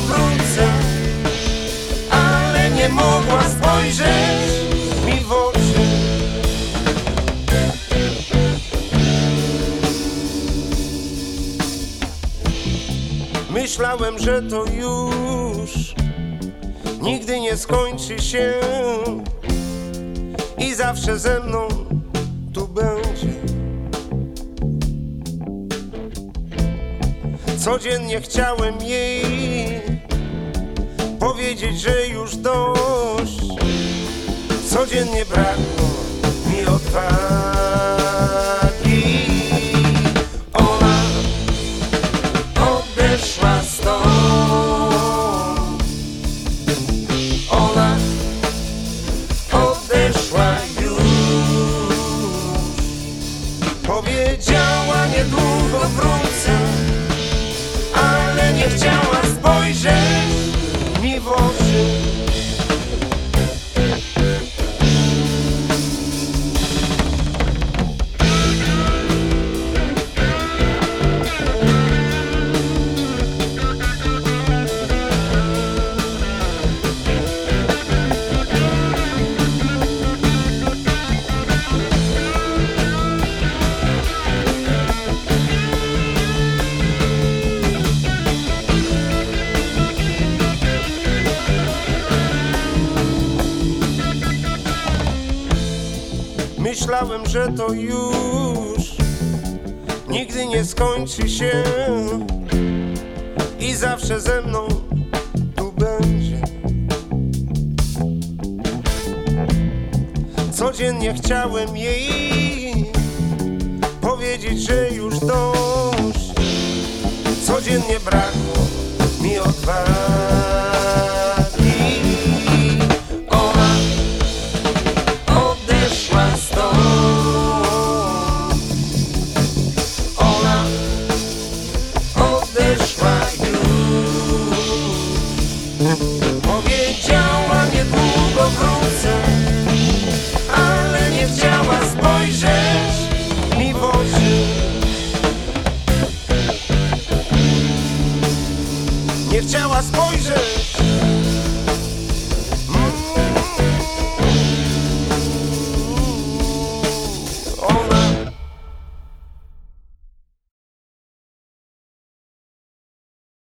wrócę Ale nie mogła spojrzeć mi w oczy. Myślałem, że to już Nigdy nie skończy się I zawsze ze mną tu będzie. Codziennie chciałem jej powiedzieć, że już dość. Codziennie brakło mi odwagi. Ona odeszła stąd. Ona odeszła już. Powiedziała niedługo wrócę, ale nie chciała Myślałem, że to już nigdy nie skończy się i zawsze ze mną tu będzie. Codziennie chciałem jej powiedzieć, że już dość. Codziennie brakło mi odwagi. poison.